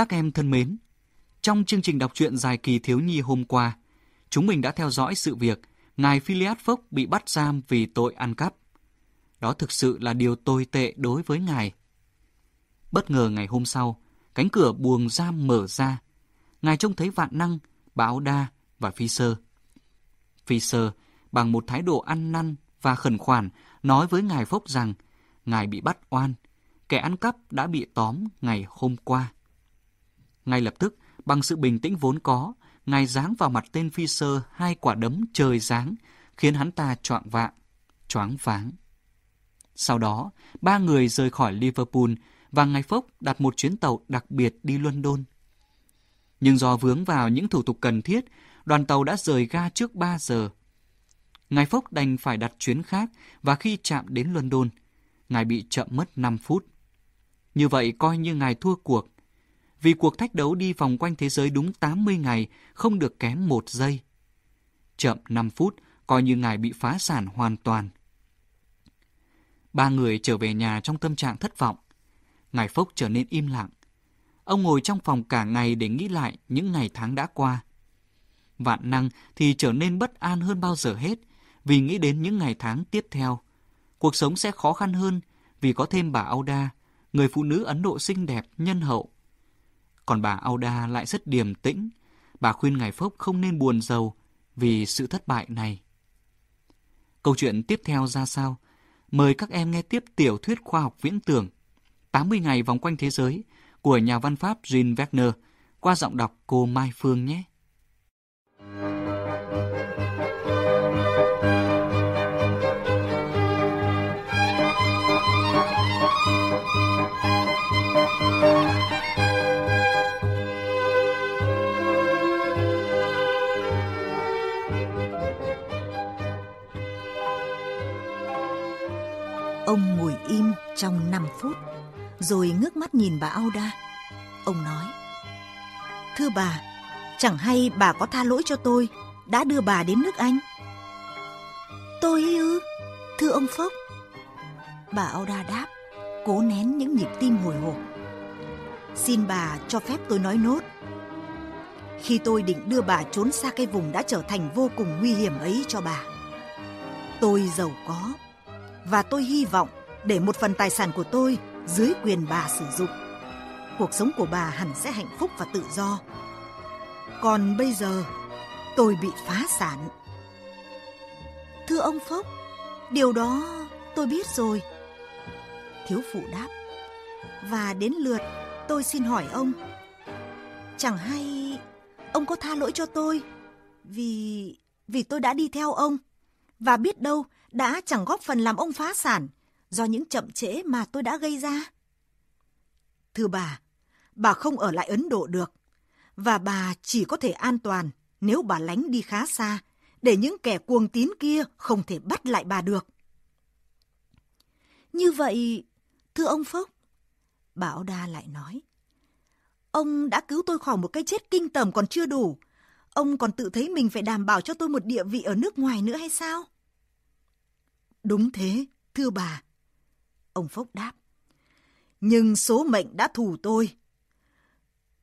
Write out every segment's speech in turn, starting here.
Các em thân mến, trong chương trình đọc truyện dài kỳ thiếu nhi hôm qua, chúng mình đã theo dõi sự việc Ngài Phileas Fogg bị bắt giam vì tội ăn cắp. Đó thực sự là điều tồi tệ đối với Ngài. Bất ngờ ngày hôm sau, cánh cửa buồng giam mở ra. Ngài trông thấy vạn năng, báo đa và phi sơ. Phi sơ, bằng một thái độ ăn năn và khẩn khoản, nói với Ngài Phốc rằng Ngài bị bắt oan, kẻ ăn cắp đã bị tóm ngày hôm qua. Ngay lập tức, bằng sự bình tĩnh vốn có, Ngài giáng vào mặt tên phi sơ hai quả đấm trời giáng, khiến hắn ta choạng vạng, choáng váng. Sau đó, ba người rời khỏi Liverpool và Ngài Phốc đặt một chuyến tàu đặc biệt đi London. Nhưng do vướng vào những thủ tục cần thiết, đoàn tàu đã rời ga trước 3 giờ. Ngài Phốc đành phải đặt chuyến khác và khi chạm đến London, Ngài bị chậm mất 5 phút. Như vậy coi như Ngài thua cuộc. Vì cuộc thách đấu đi vòng quanh thế giới đúng 80 ngày, không được kém một giây. Chậm 5 phút, coi như Ngài bị phá sản hoàn toàn. Ba người trở về nhà trong tâm trạng thất vọng. Ngài Phốc trở nên im lặng. Ông ngồi trong phòng cả ngày để nghĩ lại những ngày tháng đã qua. Vạn năng thì trở nên bất an hơn bao giờ hết vì nghĩ đến những ngày tháng tiếp theo. Cuộc sống sẽ khó khăn hơn vì có thêm bà Auda, người phụ nữ Ấn Độ xinh đẹp, nhân hậu. Còn bà Auda lại rất điềm tĩnh. Bà khuyên Ngài Phốc không nên buồn giàu vì sự thất bại này. Câu chuyện tiếp theo ra sao? Mời các em nghe tiếp tiểu thuyết khoa học viễn tưởng 80 ngày vòng quanh thế giới của nhà văn Pháp Jean Wagner qua giọng đọc cô Mai Phương nhé. Ông ngồi im trong 5 phút, rồi ngước mắt nhìn bà Auda. Ông nói, Thưa bà, chẳng hay bà có tha lỗi cho tôi, đã đưa bà đến nước Anh. Tôi ư? Thưa ông Phốc. Bà Auda đáp, cố nén những nhịp tim hồi hộp. Xin bà cho phép tôi nói nốt. Khi tôi định đưa bà trốn xa cái vùng đã trở thành vô cùng nguy hiểm ấy cho bà. Tôi giàu có, và tôi hy vọng để một phần tài sản của tôi dưới quyền bà sử dụng. Cuộc sống của bà hẳn sẽ hạnh phúc và tự do. Còn bây giờ, tôi bị phá sản. Thưa ông Phốc, điều đó tôi biết rồi. Thiếu phụ đáp. Và đến lượt tôi xin hỏi ông. Chẳng hay ông có tha lỗi cho tôi vì vì tôi đã đi theo ông và biết đâu đã chẳng góp phần làm ông phá sản do những chậm trễ mà tôi đã gây ra. Thưa bà, bà không ở lại Ấn Độ được và bà chỉ có thể an toàn nếu bà lánh đi khá xa để những kẻ cuồng tín kia không thể bắt lại bà được. Như vậy, thưa ông Phúc, Bảo Đa lại nói, ông đã cứu tôi khỏi một cái chết kinh tởm còn chưa đủ. Ông còn tự thấy mình phải đảm bảo cho tôi một địa vị ở nước ngoài nữa hay sao? Đúng thế, thưa bà. Ông Phúc đáp. Nhưng số mệnh đã thù tôi.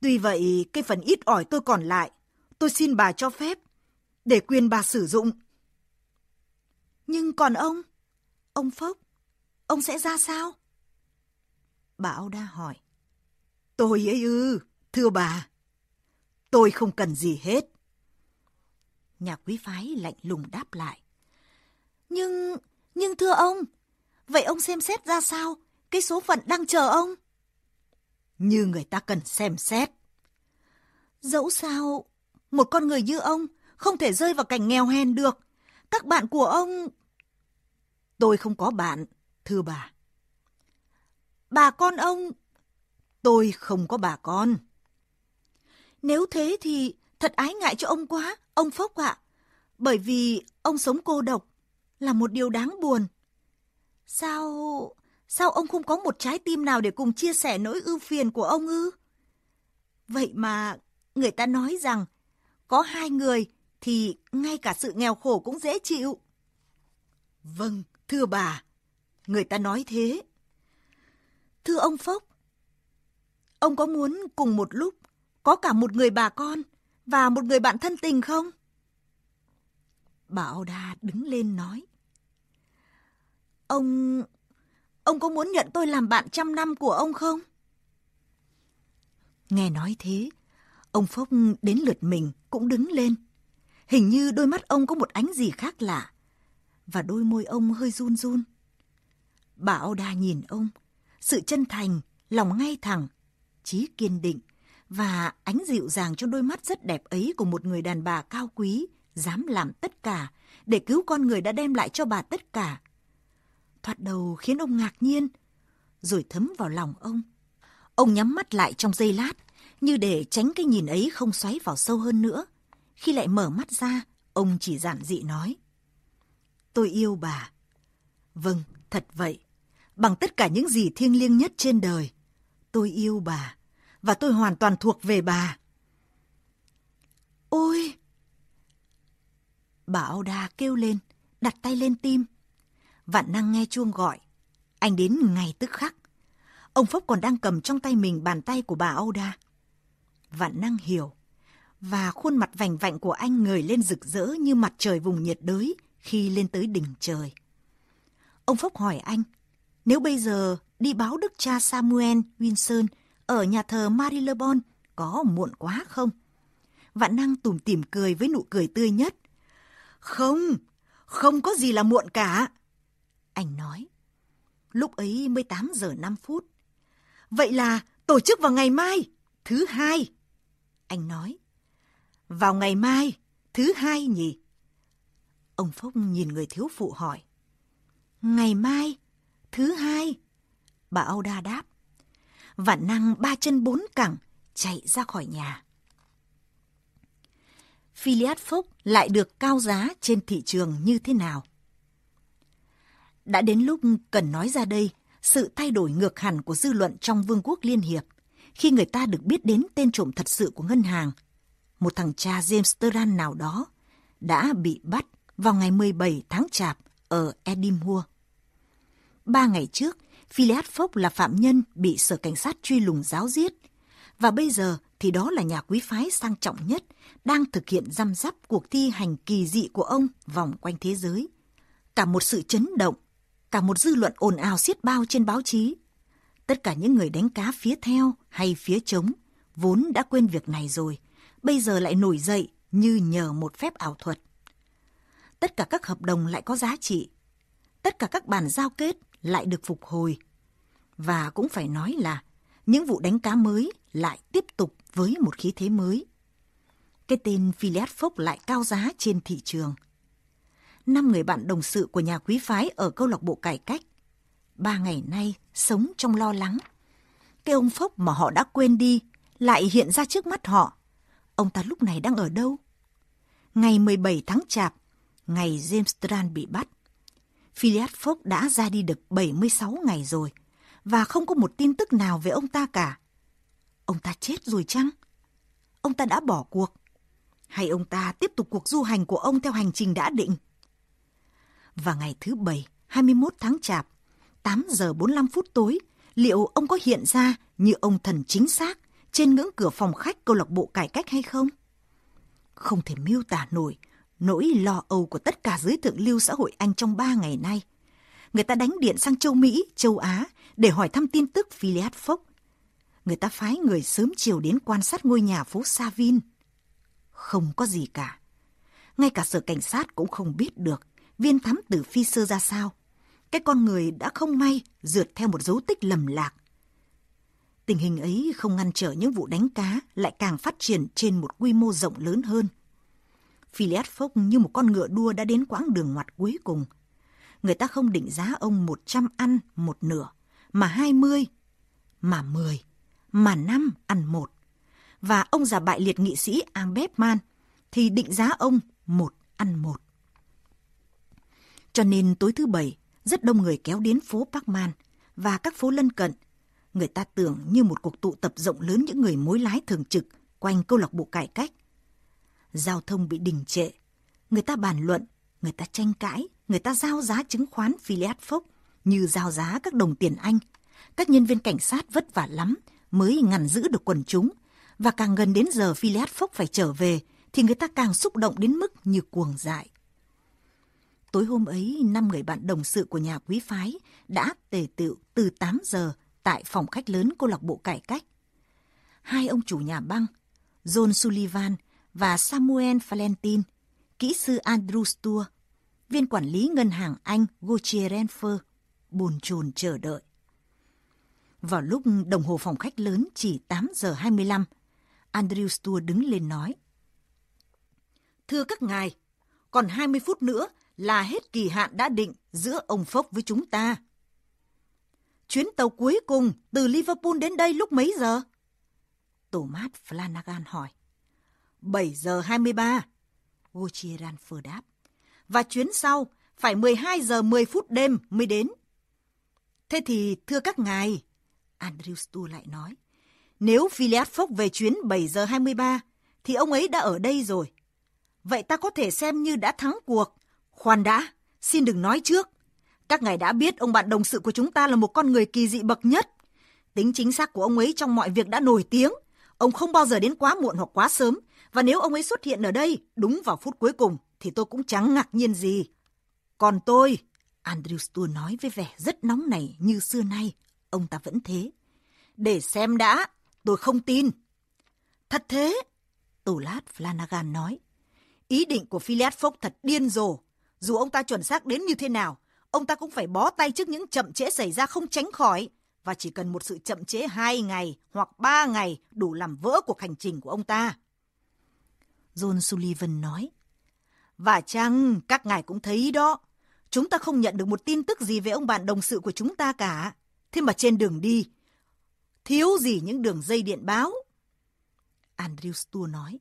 Tuy vậy, cái phần ít ỏi tôi còn lại, tôi xin bà cho phép, để quyền bà sử dụng. Nhưng còn ông, ông Phúc, ông sẽ ra sao? Bà Âu đa hỏi. Tôi ấy ư, thưa bà, tôi không cần gì hết. Nhà quý phái lạnh lùng đáp lại. Nhưng nhưng thưa ông, vậy ông xem xét ra sao cái số phận đang chờ ông? Như người ta cần xem xét. Dẫu sao, một con người như ông không thể rơi vào cảnh nghèo hèn được. Các bạn của ông... Tôi không có bạn, thưa bà. Bà con ông... Tôi không có bà con. Nếu thế thì thật ái ngại cho ông quá, ông Phốc ạ. Bởi vì ông sống cô độc, là một điều đáng buồn. Sao... sao ông không có một trái tim nào để cùng chia sẻ nỗi ưu phiền của ông ư? Vậy mà người ta nói rằng có hai người thì ngay cả sự nghèo khổ cũng dễ chịu. Vâng, thưa bà, người ta nói thế. Thưa ông Phốc, Ông có muốn cùng một lúc có cả một người bà con và một người bạn thân tình không? Bà Oda đứng lên nói. Ông... Ông có muốn nhận tôi làm bạn trăm năm của ông không? Nghe nói thế, ông Phúc đến lượt mình cũng đứng lên. Hình như đôi mắt ông có một ánh gì khác lạ, và đôi môi ông hơi run run. Bà Oda nhìn ông, sự chân thành, lòng ngay thẳng, trí kiên định và ánh dịu dàng trong đôi mắt rất đẹp ấy của một người đàn bà cao quý, dám làm tất cả để cứu con người đã đem lại cho bà tất cả. Thoạt đầu khiến ông ngạc nhiên, rồi thấm vào lòng ông. Ông nhắm mắt lại trong giây lát, như để tránh cái nhìn ấy không xoáy vào sâu hơn nữa. Khi lại mở mắt ra, ông chỉ giản dị nói. Tôi yêu bà. Vâng, thật vậy. Bằng tất cả những gì thiêng liêng nhất trên đời. Tôi yêu bà. Và tôi hoàn toàn thuộc về bà. Ôi! Bà Auda kêu lên, đặt tay lên tim. Vạn năng nghe chuông gọi. Anh đến ngay tức khắc. Ông Phúc còn đang cầm trong tay mình bàn tay của bà Auda. Vạn năng hiểu. Và khuôn mặt vành vạnh của anh ngời lên rực rỡ như mặt trời vùng nhiệt đới khi lên tới đỉnh trời. Ông Phúc hỏi anh, nếu bây giờ đi báo đức cha Samuel Wilson ở nhà thờ Marylebone có muộn quá không? Vạn năng tủm tỉm cười với nụ cười tươi nhất. Không, không có gì là muộn cả. Anh nói. Lúc ấy 18 giờ 5 phút. Vậy là tổ chức vào ngày mai, thứ hai. Anh nói. Vào ngày mai, thứ hai nhỉ? Ông Phúc nhìn người thiếu phụ hỏi. Ngày mai, thứ hai. Bà Âu Đa đáp. Vạn năng ba chân bốn cẳng chạy ra khỏi nhà. Philiad Phúc lại được cao giá trên thị trường như thế nào? Đã đến lúc cần nói ra đây sự thay đổi ngược hẳn của dư luận trong Vương quốc Liên Hiệp khi người ta được biết đến tên trộm thật sự của ngân hàng. Một thằng cha James Turan nào đó đã bị bắt vào ngày 17 tháng Chạp ở Edinburgh. Ba ngày trước, Phileas Fogg là phạm nhân bị sở cảnh sát truy lùng giáo giết. Và bây giờ thì đó là nhà quý phái sang trọng nhất đang thực hiện răm rắp cuộc thi hành kỳ dị của ông vòng quanh thế giới. Cả một sự chấn động, cả một dư luận ồn ào xiết bao trên báo chí. Tất cả những người đánh cá phía theo hay phía chống vốn đã quên việc này rồi, bây giờ lại nổi dậy như nhờ một phép ảo thuật. Tất cả các hợp đồng lại có giá trị. Tất cả các bản giao kết lại được phục hồi. Và cũng phải nói là những vụ đánh cá mới lại tiếp tục với một khí thế mới. Cái tên Phileas Fogg lại cao giá trên thị trường. Năm người bạn đồng sự của nhà quý phái ở câu lạc bộ cải cách. Ba ngày nay sống trong lo lắng. Cái ông Phốc mà họ đã quên đi lại hiện ra trước mắt họ. Ông ta lúc này đang ở đâu? Ngày 17 tháng Chạp, ngày James Strand bị bắt. Philiad Fogg đã ra đi được 76 ngày rồi và không có một tin tức nào về ông ta cả. Ông ta chết rồi chăng? Ông ta đã bỏ cuộc? Hay ông ta tiếp tục cuộc du hành của ông theo hành trình đã định? Và ngày thứ Bảy, 21 tháng Chạp, 8 giờ 45 phút tối, liệu ông có hiện ra như ông thần chính xác trên ngưỡng cửa phòng khách câu lạc bộ cải cách hay không? Không thể miêu tả nổi nỗi lo âu của tất cả giới thượng lưu xã hội Anh trong ba ngày nay. Người ta đánh điện sang châu Mỹ, châu Á để hỏi thăm tin tức Phileas Fox. Người ta phái người sớm chiều đến quan sát ngôi nhà phố Savin. Không có gì cả. Ngay cả sở cảnh sát cũng không biết được viên thám tử phi sơ ra sao. Cái con người đã không may rượt theo một dấu tích lầm lạc. Tình hình ấy không ngăn trở những vụ đánh cá lại càng phát triển trên một quy mô rộng lớn hơn. Phileas Fogg như một con ngựa đua đã đến quãng đường ngoặt cuối cùng. Người ta không định giá ông 100 ăn một nửa, mà 20, mà 10, mà 5 ăn một. Và ông già bại liệt nghị sĩ Ambedman thì định giá ông một ăn một. Cho nên tối thứ bảy, rất đông người kéo đến phố Parkman và các phố lân cận. Người ta tưởng như một cuộc tụ tập rộng lớn những người mối lái thường trực quanh câu lạc bộ cải cách giao thông bị đình trệ. Người ta bàn luận, người ta tranh cãi, người ta giao giá chứng khoán Phileas Phốc như giao giá các đồng tiền Anh. Các nhân viên cảnh sát vất vả lắm mới ngăn giữ được quần chúng, và càng gần đến giờ Phileas Phốc phải trở về, thì người ta càng xúc động đến mức như cuồng dại. Tối hôm ấy, năm người bạn đồng sự của nhà quý phái đã tề tựu từ 8 giờ tại phòng khách lớn câu lạc bộ cải cách. Hai ông chủ nhà băng, John Sullivan và Samuel Valentin, kỹ sư Andrew Stuart, viên quản lý ngân hàng Anh Gauthier Renfer, bồn chồn chờ đợi. Vào lúc đồng hồ phòng khách lớn chỉ 8 giờ 25, Andrew Stuart đứng lên nói. Thưa các ngài, còn 20 phút nữa là hết kỳ hạn đã định giữa ông Phốc với chúng ta. Chuyến tàu cuối cùng từ Liverpool đến đây lúc mấy giờ? Thomas Flanagan hỏi. 7 giờ 23. Gauthier Ranfer đáp. Và chuyến sau phải 12 giờ 10 phút đêm mới đến. Thế thì thưa các ngài, Andrew Stu lại nói, nếu Phileas Fogg về chuyến 7 giờ 23 thì ông ấy đã ở đây rồi. Vậy ta có thể xem như đã thắng cuộc. Khoan đã, xin đừng nói trước. Các ngài đã biết ông bạn đồng sự của chúng ta là một con người kỳ dị bậc nhất. Tính chính xác của ông ấy trong mọi việc đã nổi tiếng. Ông không bao giờ đến quá muộn hoặc quá sớm. Và nếu ông ấy xuất hiện ở đây đúng vào phút cuối cùng thì tôi cũng chẳng ngạc nhiên gì. Còn tôi, Andrew Stuart nói với vẻ rất nóng nảy như xưa nay, ông ta vẫn thế. Để xem đã, tôi không tin. Thật thế, Tổ lát Flanagan nói. Ý định của Phileas Fogg thật điên rồ. Dù ông ta chuẩn xác đến như thế nào, ông ta cũng phải bó tay trước những chậm trễ xảy ra không tránh khỏi. Và chỉ cần một sự chậm trễ hai ngày hoặc ba ngày đủ làm vỡ cuộc hành trình của ông ta. John Sullivan nói. Và chăng các ngài cũng thấy đó, chúng ta không nhận được một tin tức gì về ông bạn đồng sự của chúng ta cả. Thế mà trên đường đi, thiếu gì những đường dây điện báo. Andrew Stuart nói.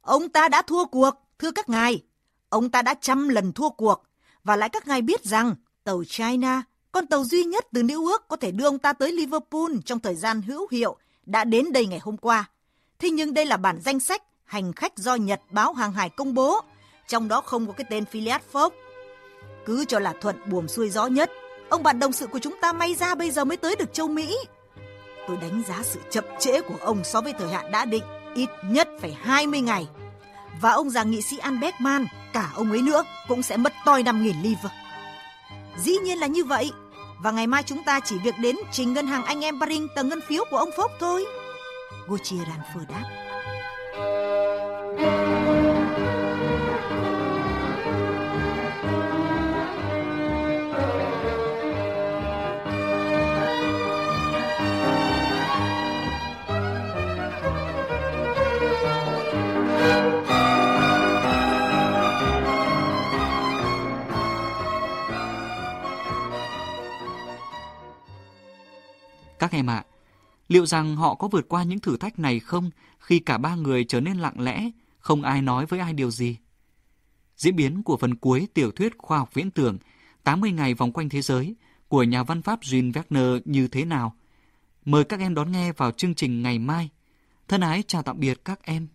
Ông ta đã thua cuộc, thưa các ngài. Ông ta đã trăm lần thua cuộc. Và lại các ngài biết rằng tàu China, con tàu duy nhất từ New York có thể đưa ông ta tới Liverpool trong thời gian hữu hiệu, đã đến đây ngày hôm qua. Thế nhưng đây là bản danh sách hành khách do Nhật báo hàng hải công bố, trong đó không có cái tên Phileas Fogg. Cứ cho là thuận buồm xuôi gió nhất, ông bạn đồng sự của chúng ta may ra bây giờ mới tới được châu Mỹ. Tôi đánh giá sự chậm trễ của ông so với thời hạn đã định ít nhất phải 20 ngày. Và ông già nghị sĩ Albert Mann cả ông ấy nữa cũng sẽ mất toi 5.000 liver. Dĩ nhiên là như vậy. Và ngày mai chúng ta chỉ việc đến trình ngân hàng anh em Baring tờ ngân phiếu của ông Phúc thôi. Gauthier Ranfer đáp. Các em ạ, liệu rằng họ có vượt qua những thử thách này không khi cả ba người trở nên lặng lẽ, không ai nói với ai điều gì? Diễn biến của phần cuối tiểu thuyết khoa học viễn tưởng 80 ngày vòng quanh thế giới của nhà văn pháp Jean Wagner như thế nào? Mời các em đón nghe vào chương trình ngày mai. Thân ái chào tạm biệt các em.